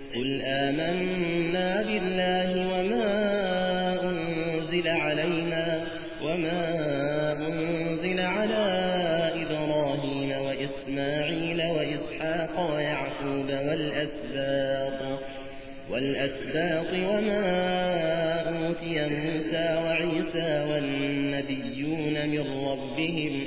قل آمنا بالله وما أنزل علينا وما أنزل على إبراهيم وإسماعيل وإسحاق ويعقوب والأسباط والأسباط وما أوتي موسى وعيسى والنبيون من ربهم